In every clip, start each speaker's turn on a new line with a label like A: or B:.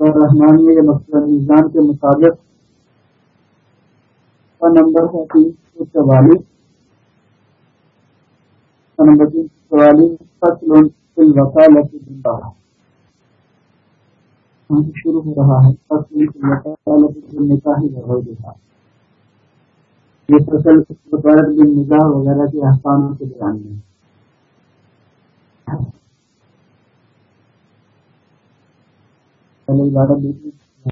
A: اور رحمانیہ یا مقصد نظام کے مطابق کا نمبر ہے تین سو چوالیس نمبر تین سو چوالیس فصل وکالت شروع ہو رہا ہے فصل وکالت نکاح دیتا یہ فصل وکالت بن نگاہ وغیرہ کے احسانوں کے بیان میں پہلے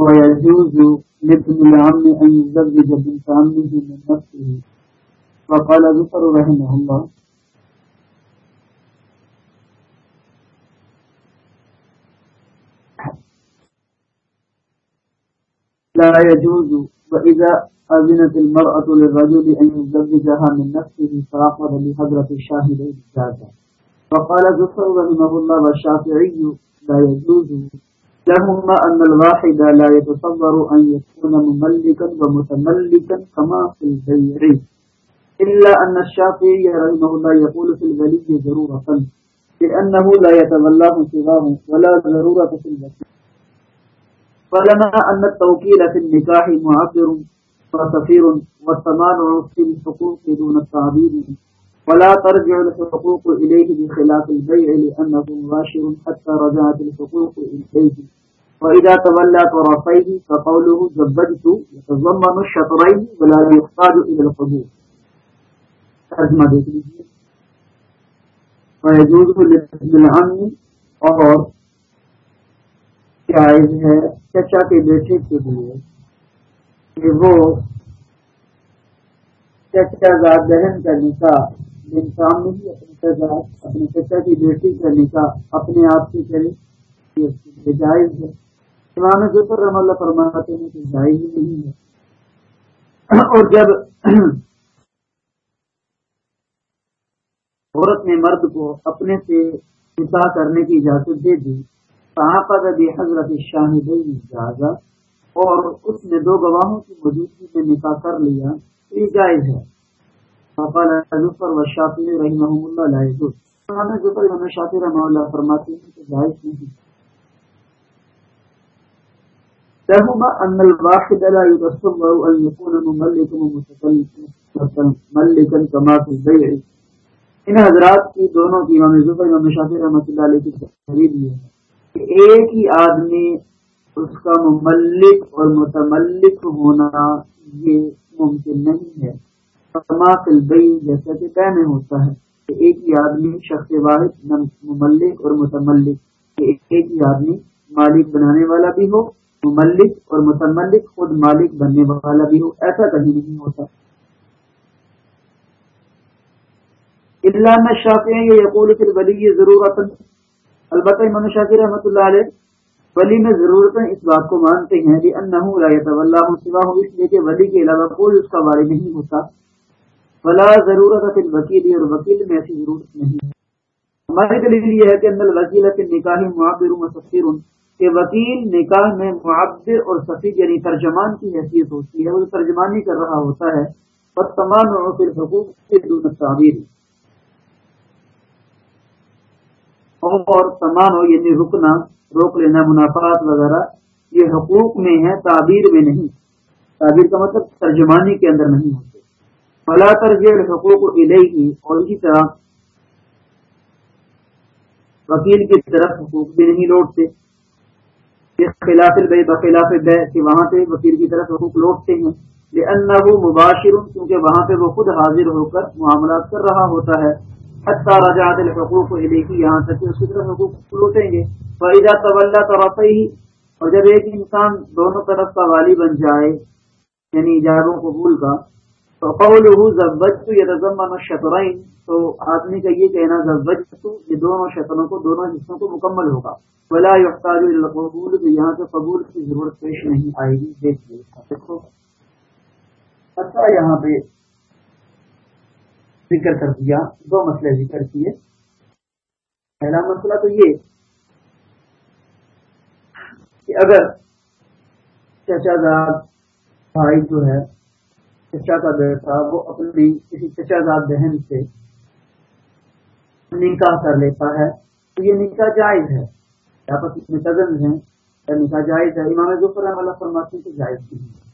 A: ويجوز لابن العم أن يزوج بنت عمه من نفسه. وقال ذكر رحمه الله. لا يجوز وإذا أذنت المرأة للرجل أن يزوجها من نفسه فأخذ لحضرة الشاهدين جازا وقال ذكر رحمه الله والشافعي لا يجوز. لهما أن الواحد لا يتصور أن يكون مملكا ومتملكا كما في البيع. إلا أن الشافعي رحمه الله يقول في الولي ضرورة، لأنه لا يتولاه سواه ولا ضرورة في الوكيل فلما أن التوكيل في النكاح معبر وسفير والتمانع في الحقوق دون التعبير. ولا ترجع الحقوق إليه بخلاف البيع لأنه مباشر حتى رجعت الحقوق إليه وإذا تولى طرفيه فقوله زبدت يتضمن الشطرين ولا يحتاج إلى الحدود ترجمہ دیکھ لیجیے فیجوز بالعم اور جائز ہے چچا کے بیٹے کے لیے کہ وہ چچا زاد بہن کا نکاح انسان نے بھی اپنے چچا اپنے چچا کی بیٹی کا نکاح اپنے آپ سے کرے یہ اس کے جائز ہے۔ امام ظفر رحم اللہ فرماتے ہیں کہ جائز نہیں ہے۔ اور جب عورت نے مرد کو اپنے سے نکاح کرنے کی اجازت دے دی صحافہ بھی حضرت شاہد اجازت اور اس نے دو گواہوں کی موجودگی میں نکاح کر لیا۔ یہ جائز ہے وقال ظفر والشافعي رحمهم الله لا يجوز امام ظفر امام شافعی رحمہ اللہ فرماتے ہیں کہ جائز نہیں لهما ان الواحد لا يتصور ان يكون مملكا مملكا كما في البيع ان حضرات کی دونوں کی امام ظفر امام شافعی رحمۃ اللہ علیہ کی تحریر یہ ہے کہ ایک ہی آدمی اس کا مملک اور متملک ہونا یہ ممکن نہیں ہے۔ جیسا کہ طے میں ہوتا ہے کہ ایک ہی آدمی شخص واحد مملک اور متملک ایک ہی آدمی مالک بنانے والا بھی ہو، مملک اور متملک خود مالک بننے والا بھی ہو، ایسا کہیں نہیں ہوتا۔ علامہ شافی یہ یقول ضرورت البتہ امام شافی رحمۃ اللہ علیہ ولی میں ضرورت اس بات کو مانتے ہیں کہ ان اللہ سوا ہوں اس لیے کہ ولی کے علاوہ کوئی اس کا واری نہیں ہوتا فلا ضرورت ہے وکیل اور وکیل میں ایسی ضرورت نہیں۔ ہے ہماری دلیل یہ ہے کہ اندر وکیل کے نکاح معبر مصفر کہ وکیل نکاح میں معبر اور سفیر یعنی ترجمان کی حیثیت ہوتی ہے، وہ ترجمانی کر رہا ہوتا ہے اور تمام پھر حقوق سے دون تعبیر اور تمام ہو یعنی رکنا روک لینا، منافعات وغیرہ، یہ حقوق میں ہے تعبیر میں نہیں۔ تعبیر کا مطلب ترجمانی کے اندر نہیں ہوتا فلا ترجیح حقوق الیہ، اور اسی طرح وکیل کی طرف حقوق بھی نہیں لوٹتے۔ خلاف البے بخلاف بے کہ وہاں پہ وکیل کی طرف حقوق لوٹتے ہیں۔ لأنه مباشر کیونکہ وہاں پہ وہ خود حاضر ہو کر معاملات کر رہا ہوتا ہے۔ حتی رجعت الحقوق الیہ یہاں تک اس کی طرف حقوق لوٹیں گے۔ فَإِذَا تَوَلَّا طَرَفَيْهِ، اور جب ایک انسان دونوں طرف کا والی بن جائے یعنی جائبوں قبول کا شطرائن تو آدمی کا یہ کہنا یہ دونوں شطروں کو، دونوں حصوں کو مکمل ہوگا۔ ولا یحتاج القبول کہ یہاں سے قبول کی ضرورت پیش نہیں آئے گی۔ دیکھو۔ اچھا یہاں پہ ذکر کر دیا، دو مسئلے ذکر کیے۔ پہلا مسئلہ تو یہ کہ اگر چچا زاد بھائی جو ہے، چچا کا بیٹا، وہ اپنی کسی چچا زاد بہن سے نکاح کر لیتا ہے، تو یہ نکاح جائز ہے۔ آپس میں کزن ہیں نکاح جائز ہے۔ امام ظفر والا فرماتے ہیں جائز نہیں ہے۔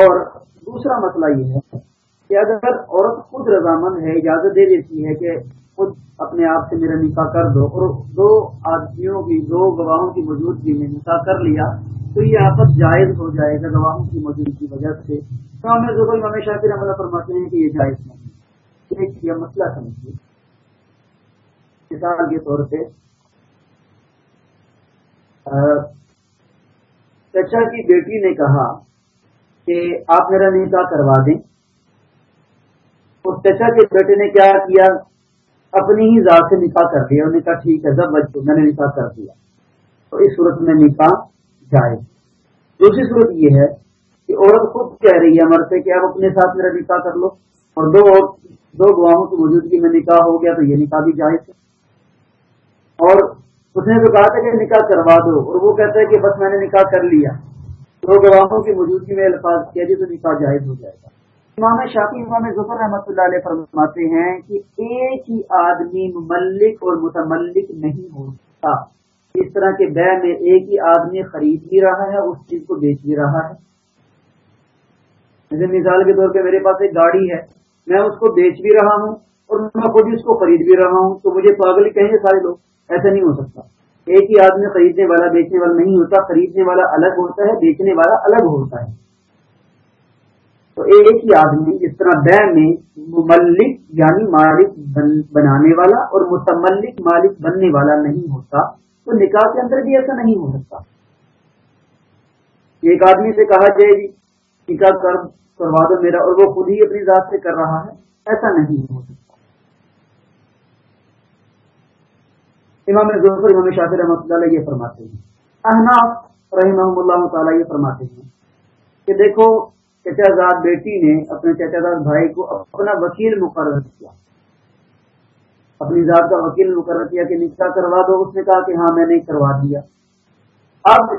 A: اور دوسرا مسئلہ یہ ہے کہ اگر عورت خود رضامند ہے، اجازت دے دیتی ہے کہ خود اپنے آپ سے میرا نکاح کر دو اور دو آدمیوں کی، دو گواہوں کی موجودگی میں نکاح کر لیا، تو یہ آپس جائز ہو جائے گا گواہوں کی موجودگی کی وجہ سے۔ تو ہمیں ضرور ہمیشہ پھر عملہ فرماتے ہیں کہ یہ جائز نہیں ایک یہ مسئلہ سمجھیے۔ مثال کے طور پہ چچا کی بیٹی نے کہا کہ آپ میرا نکاح کروا دیں۔ اس چچا کے بیٹے نے کیا کیا؟ اپنی ہی ذات سے نکاح کر دیا۔ انہوں نے کہا، ٹھیک ہے، جب بچوں میں نے نکاح کر دیا۔ تو اس صورت میں نکاح جائے دوسری صورت یہ ہے کہ عورت خود کہہ رہی ہے مر سے کہ آپ اپنے ساتھ میرا نکاح کر لو۔ اور دو دو گواہوں کی موجودگی میں نکاح ہو گیا تو یہ نکاح بھی جائز ہے۔ اور اس نے تو کہا تھا کہ نکاح کروا دو، اور وہ کہتا ہے کہ بس میں نے نکاح کر لیا۔ دو گواہوں کی موجودگی میں الفاظ کیا جی تو نکاح جائز ہو جائے گا۔ امام شافی امام ظفر رحمۃ اللہ علیہ فرماتے ہیں کہ ایک ہی آدمی مملک اور متملک نہیں ہو سکتا اس طرح کے بے میں ایک ہی آدمی خرید بھی رہا ہے اس چیز کو بیچ بھی رہا ہے۔ جیسے مثال کے طور پہ میرے پاس ایک گاڑی ہے، میں اس کو بیچ بھی رہا ہوں اور میں خود اس کو خرید بھی رہا ہوں۔ تو مجھے پاگل کہیں گے سارے لوگ؟ ایسا نہیں ہو سکتا۔ ایک ہی آدمی خریدنے والا، بیچنے والا نہیں ہوتا، خریدنے والا الگ ہوتا ہے، بیچنے والا الگ ہوتا ہے۔ تو ایک ہی آدمی اس طرح بے میں مملک یعنی مالک بنانے والا اور متملک مالک بننے والا نہیں ہوتا، تو نکاح کے اندر بھی ایسا نہیں ہو سکتا۔ ایک آدمی سے کہا جائے گی نکاح کر، کروا دو میرا اور وہ خود ہی اپنی ذات سے کر رہا ہے، ایسا نہیں ہو سکتا امام ظفر، امام شاطر رحمۃ اللہ یہ فرماتے ہیں۔ احناف رحمہ اللہ تعالیٰ یہ فرماتے ہیں کہ دیکھو چچا زاد بیٹی نے اپنے چچا زاد بھائی کو اپنا وکیل مقرر کیا۔ اپنی ذات کا وکیل مقرر کیا کہ نکاح کروا دو، اس نے کہا کہ ہاں میں نے کروا دیا۔ اب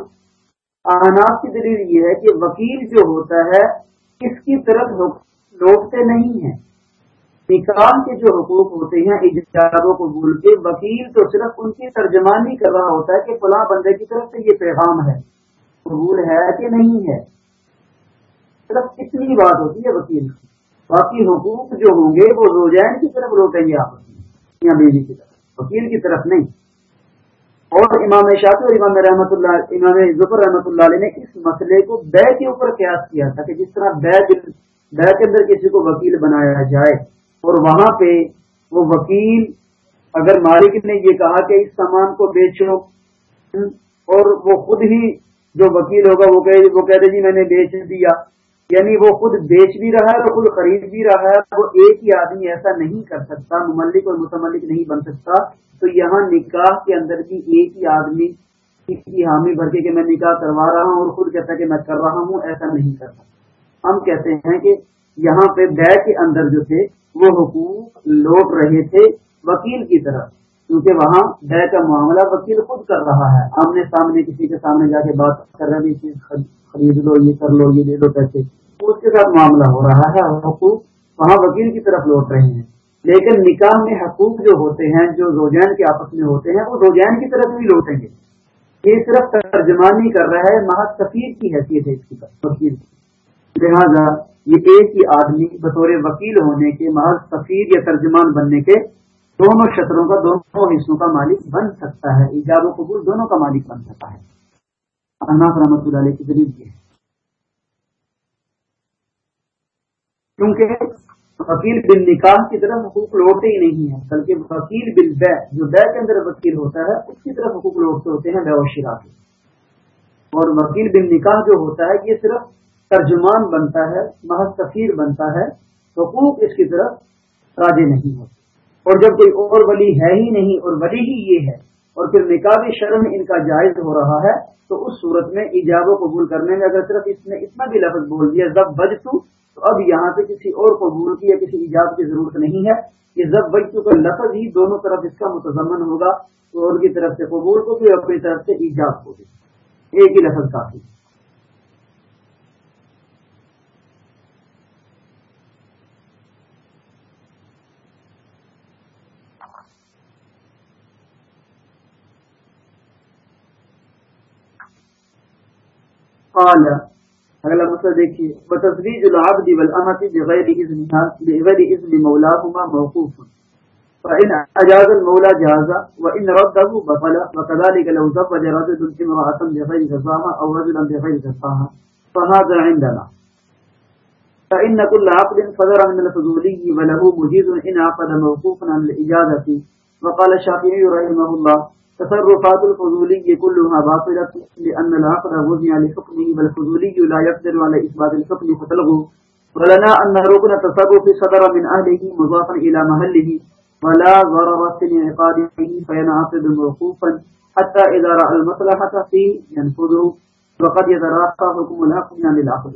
A: احناف کی دلیل یہ ہے کہ وکیل جو ہوتا ہے، اس کی طرف لوٹتے نہیں ہیں۔ نکاح کے جو حقوق ہوتے ہیں اجتاروں کو بول کے وکیل تو صرف ان کی ترجمانی کر رہا ہوتا ہے کہ فلاں بندے کی طرف سے یہ پیغام ہے۔ قبول ہے کہ نہیں ہے؟ صرف اتنی بات ہوتی ہے وکیل کی۔ باقی حقوق جو ہوں گے وہ روزین کی طرف لوٹیں گے آپ۔ یا بیوی جی کی طرف۔ وکیل کی طرف نہیں۔ اور امام شاطر اور امام رحمۃ اللہ، امام ظفر رحمۃ اللہ علیہ نے اس مسئلے کو بے کے اوپر قیاس کیا تھا کہ جس طرح بے بے کے اندر کسی کو وکیل بنایا جائے۔ اور وہاں پہ وہ وکیل اگر مالک نے یہ کہا کہ اس سامان کو بیچو، اور وہ خود ہی جو وکیل ہوگا وہ وہ کہتے جی میں نے بیچ دیا۔ یعنی وہ خود بیچ بھی رہا ہے اور خود خرید بھی رہا ہے۔ وہ ایک ہی آدمی ایسا نہیں کر سکتا، مملک اور متملک نہیں بن سکتا۔ تو یہاں نکاح کے اندر بھی ایک ہی آدمی کی حامی بھر کے کہ میں نکاح کروا رہا ہوں اور خود کہتا کہ میں کر رہا ہوں، ایسا نہیں کر سکتا۔ ہم کہتے ہیں کہ یہاں پہ بے کے اندر جو تھے وہ حقوق لوٹ رہے تھے وکیل کی طرف کیونکہ وہاں بے کا معاملہ وکیل خود کر رہا ہے۔ آمنے سامنے کسی کے سامنے جا کے بات کر رہے چیز خرید لو، یہ کر لو، یہ دے دو پیسے۔ اس کے ساتھ معاملہ ہو رہا ہے حقوق وہاں وکیل کی طرف لوٹ رہے ہیں۔ لیکن نکاح میں حقوق جو ہوتے ہیں، جو روجین کے آپس میں ہوتے ہیں، وہ روجین کی طرف بھی لوٹیں گے۔ یہ صرف ترجمانی کر رہا ہے محض سفیر کی حیثیت ہے اس کی وکیل۔ کی لہٰذا یہ ایک ہی آدمی بطور وکیل ہونے کے محض سفیر یا ترجمان بننے کے دونوں شطروں کا دونوں حصوں کا مالک بن سکتا ہے، ایجاب و قبول دونوں کا مالک بن سکتا ہے۔ اناف رحمۃ اللہ علیہ کی دلیل یہ ہے۔ کیونکہ وکیل بل نکاح کی طرف حقوق لوٹتے ہی نہیں ہے بلکہ وکیل بل بے جو بے کے اندر وکیل ہوتا ہے، اس کی طرف حقوق لوٹتے ہوتے ہیں بے و شرا کے۔ اور وکیل بل نکاح جو ہوتا ہے، یہ صرف ترجمان بنتا ہے محض تفیر بنتا ہے، حقوق اس کی طرف راجے نہیں ہوتے۔ اور جب کوئی اور ولی ہے ہی نہیں اور ولی ہی یہ ہے اور پھر نکاح شرم ان کا جائز ہو رہا ہے، تو اس صورت میں ایجاب و قبول کرنے میں اگر صرف اس نے اتنا بھی لفظ بول دیا جب بج تو تو اب یہاں پہ کسی اور قبول کی یا کسی ایجاد کی ضرورت نہیں ہے کہ جب بچوں کا لفظ ہی دونوں طرف اس کا متضمن ہوگا، تو اور کی طرف سے قبول کو بھی اپنی طرف سے ایجاد کو بھی۔ ایک ہی لفظ کافی۔ قال اگلا مسئلہ دیکھیے بتصویج العبد والامت بغیر اذنها بغیر اذن مولاهما موقوف. فإن أجاز المولى جازا وإن رده بطل، وكذلك لو زوج رجل امرأة بغير جزاها أو رجلا بغير جزاها فهذا عندنا. فإن كل عقد صدر من الفضولي وله مجيز إن عقد موقوفا عن الإجازة وقال الشافعي رحمه الله تصرفات الفضولي كلها باطلة لأن العقد وزع لحكمه والفضولي لا يقدر على إثبات الحكم فتلغو ولنا أن ركن التصرف صدر من أهله مضافا إلى محله ولا ضرر في انعقاده فينعقد موقوفا حتى إذا رأى المصلحة فيه ينفذه وقد يتراقى حكم الحكم عن العقد.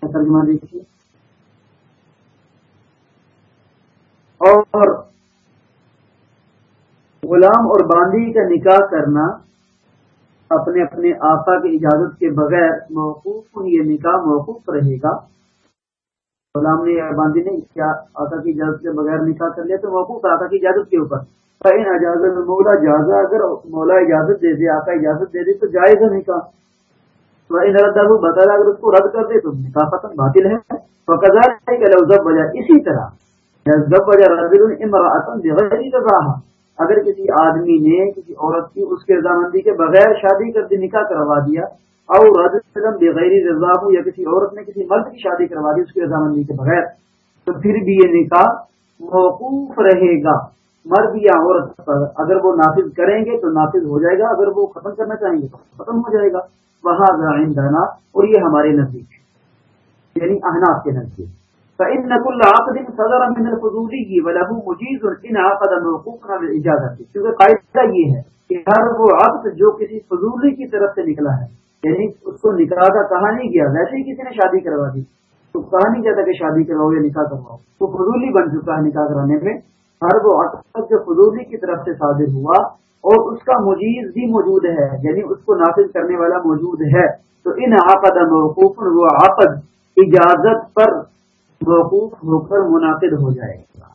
A: ترجمہ دیکھیے. اور غلام اور باندھی کا نکاح کرنا اپنے اپنے آقا کی اجازت کے بغیر موقوف یہ نکاح موقوف رہے گا۔ غلام نے باندھی نے کیا آقا کی اجازت کے بغیر نکاح کر لیا؟ تو موقوف آقا کی اجازت کے اوپر۔ اجازت مولا جازا اگر مولا اجازت دے دے، آقا اجازت دے دے، تو جائے گا نکاح۔ بتا اگر اس کو رد کر دے، تو نکاح ختم، باطل ہے۔ وجہ اسی طرح۔ اگر کسی آدمی نے کسی عورت کی اس کے رضامندی کے بغیر شادی کر دی نکاح کروا دیا اور بغیر رضا ہو یا کسی عورت نے کسی مرد کی شادی کروا دی اس کی رضامندی کے بغیر، تو پھر بھی یہ نکاح موقوف رہے گا۔ مرد یا عورت پر اگر وہ نافذ کریں گے تو نافذ ہو جائے گا، اگر وہ ختم کرنا چاہیں گے تو ختم ہو جائے گا۔ وہاں اور یہ ہمارے نزدیک یعنی احناف کے نزدیک۔ فإن كل عقد صدر من الفضولي وله مجيز ان عقد موقوفا بالاجازه کیونکہ قاعدہ یہ ہے کہ ہر وہ عقد جو کسی فضولی کی طرف سے نکلا ہے یعنی اس کو نکاح کا کہا نہیں گیا، ویسے ہی کسی نے شادی کروا دی۔ تو کہا نہیں جاتا کہ شادی کرواؤ یا نکاح کرواؤ وہ فضولی بن چکا ہے نکاح کرانے میں۔ ہر وہ عقد جو فضولی کی طرف سے صادر ہوا اور اس کا مجیز بھی موجود ہے یعنی اس کو نافذ کرنے والا موجود ہے۔ تو ان عقد موقوف، وہ عقد اجازت پر موقوف ہو کر منعقد ہو جائے۔ گا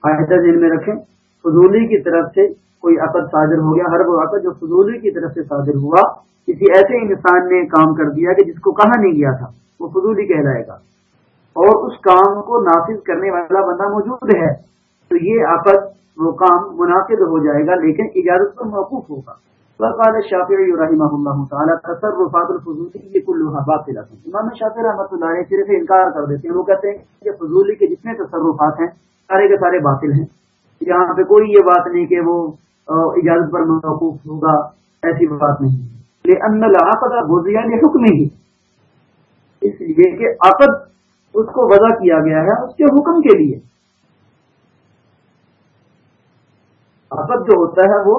A: قاعدہ ذہن میں رکھیں۔ فضولی کی طرف سے کوئی عقد صادر ہو گیا، ہر وہ عقد جو فضولی کی طرف سے صادر ہوا، کسی ایسے انسان نے کام کر دیا کہ جس کو کہا نہیں گیا تھا، وہ فضولی کہلائے گا۔ اور اس کام کو نافذ کرنے والا بندہ موجود ہے۔ تو یہ عقد وہ کام منعقد ہو جائے گا، لیکن اجازت پر موقوف ہوگا۔ وقال الشافعي رحمه الله تعالى، تصرفات الفضولی كلها باطلة. امام شافعی رحمۃ اللہ علیہ صرف انکار کر دیتے ہیں، وہ کہتے ہیں کہ فضولی کے جتنے تصرفات ہیں، سارے کے سارے باطل ہیں۔ یہاں پہ کوئی یہ بات نہیں کہ وہ اجازت پر موقوف ہوگا، ایسی بات نہیں۔ لأن العقد وضع لحکم ہی اس لیے کہ عقد اس کو وضع کیا گیا ہے اس کے حکم کے لیے۔ عقد جو ہوتا ہے وہ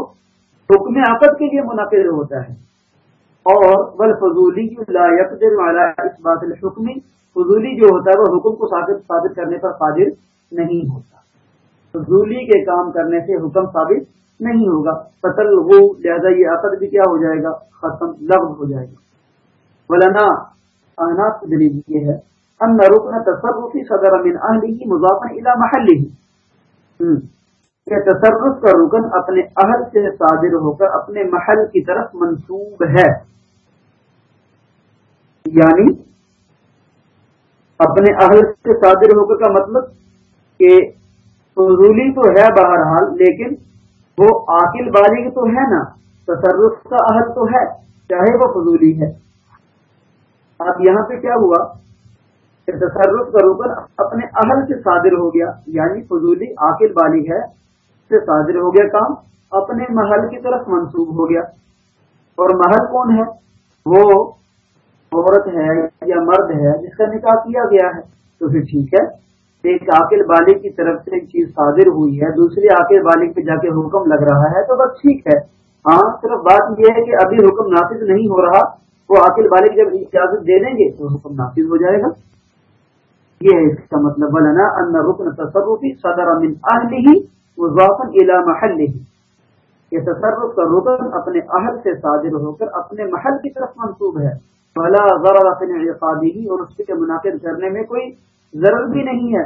A: حکم عقد کے لیے منعقد ہوتا ہے۔ اور بل فضولی والا اس بات الحکمی فضولی جو ہوتا ہے وہ حکم کو ثابت ثابت کرنے پر قادر نہیں ہوتا۔ فضولی کے کام کرنے سے حکم ثابت نہیں ہوگا۔ قتل ہو لہذا یہ عقد بھی کیا ہو جائے گا؟ ختم لفظ ہو جائے گا۔ مولانا احناف دلیل یہ ہے، ان رکن تصرفی صدر من اہلی مضافن الى محلی کہ تصرف کا رکن اپنے اہل سے صادر ہو کر اپنے محل کی طرف منسوب ہے۔ یعنی اپنے اہل سے صادر ہو کر کا مطلب کہ فضولی تو ہے بہرحال، لیکن وہ عاقل بالغ تو ہے نا۔ تصرف کا اہل تو ہے، چاہے وہ فضولی ہے۔ اب یہاں پہ کیا ہوا؟ کہ تصرف کا رکن اپنے اہل سے صادر ہو گیا یعنی فضولی عاقل بالغ ہے۔ سے صادر ہو گیا کام، اپنے محل کی طرف منسوب ہو گیا۔ اور محل کون ہے؟ وہ عورت ہے یا مرد ہے، جس کا نکاح کیا گیا ہے۔ تو پھر ٹھیک ہے، ایک عاقل بالغ کی طرف سے ایک چیز صادر ہوئی ہے، دوسری عاقل بالغ پہ جا کے حکم لگ رہا ہے، تو بس ٹھیک ہے۔ ہاں صرف بات یہ ہے کہ ابھی حکم نافذ نہیں ہو رہا، وہ عاقل بالغ جب اجازت دے دیں گے تو حکم نافذ ہو جائے گا۔ یہ اس کا مطلب بلنا ان رکن تصرفی صدر من اہلی الا محل یہ تصرف کا رکن اپنے اہل سے صادر ہو کر اپنے محل کی طرف منسوب ہے۔ بلا ضرر اور اس کے منعقد کرنے میں کوئی ضرر بھی نہیں ہے،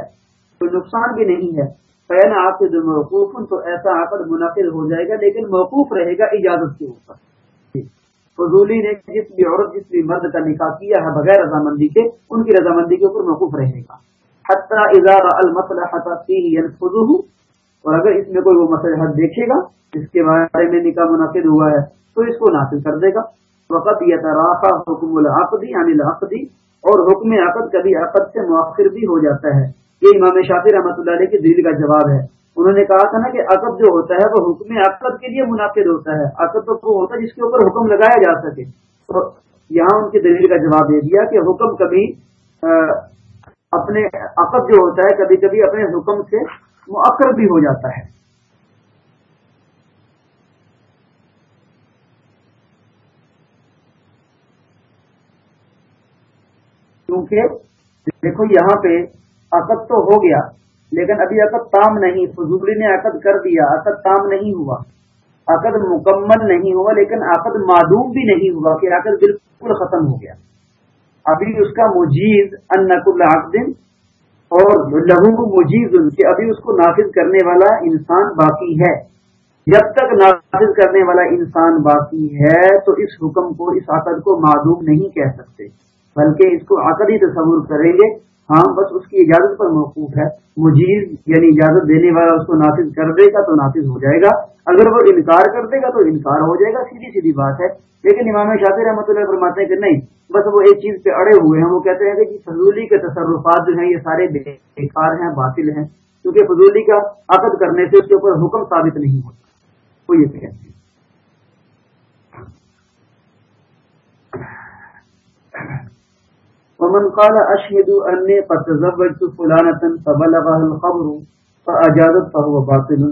A: کوئی نقصان بھی نہیں ہے۔ پہنا آپ سے موقوف، تو ایسا عقد منعقد ہو جائے گا، لیکن موقوف رہے گا اجازت کے اوپر۔ فضولی نے جس بھی عورت جس بھی مرد کا نکاح کیا ہے بغیر رضامندی کے، ان کی رضامندی کے اوپر موقف رہنے کا حتیٰ اظہار المسلح اور اگر اس میں کوئی وہ مسلحت دیکھے گا، جس کے بارے میں نکاح منعقد ہوا ہے، تو اس کو نافذ کر دے گا۔ وقت یہ تراخا حکم العقدی یعنی العقدی اور حکم عقد کبھی عقد سے مؤخر بھی ہو جاتا ہے۔ یہ امام شافی رحمۃ اللہ علیہ کی دل کا جواب ہے۔ انہوں نے کہا تھا نا کہ عقد جو ہوتا ہے وہ حکم عقد کے لیے منعقد ہوتا ہے۔ عقد تو وہ ہوتا ہے جس کے اوپر حکم لگایا جا سکے۔ تو یہاں ان کی دلیل کا جواب دے دیا کہ حکم کبھی اپنے عقد جو ہوتا ہے کبھی کبھی اپنے حکم سے مؤخر بھی ہو جاتا ہے۔ کیونکہ دیکھو یہاں پہ عقد تو ہو گیا۔ لیکن ابھی عقد تام نہیں، فضولی نے عقد کر دیا، عقد تام نہیں ہوا۔ عقد مکمل نہیں ہوا، لیکن عقد معدوم بھی نہیں ہوا کہ عقد بالکل ختم ہو گیا۔ ابھی اس کا مجیز ان اور لہو مجیز، کہ ابھی اس کو نافذ کرنے والا انسان باقی ہے۔ جب تک نافذ کرنے والا انسان باقی ہے، تو اس حکم کو، اس عقد کو معدوم نہیں کہہ سکتے، بلکہ اس کو عقد ہی تصور کریں گے۔ ہاں بس اس کی اجازت پر موقوف ہے۔ مجیر یعنی اجازت دینے والا اس کو نافذ کر دے گا تو نافذ ہو جائے گا۔ اگر وہ انکار کر دے گا تو انکار ہو جائے گا، سیدھی سیدھی بات ہے۔ لیکن امام شافی رحمۃ اللہ فرماتے ہیں کہ نہیں، بس وہ ایک چیز پہ اڑے ہوئے ہیں۔ وہ کہتے ہیں کہ جی فضولی کے تصرفات جو ہیں، یہ سارے بیکار ہیں، باطل ہیں۔ کیونکہ فضولی کا عقد کرنے سے اس کے اوپر حکم ثابت نہیں ہوتا۔ وہ یہ کہتے ہیں۔ ومن قال اشهد اني قد تزوجت فلانه فبلغها الخبر فاجازت فهو باطل.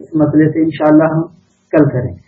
A: اس مسئلے سے انشاءاللہ ہم کل کریں۔ گے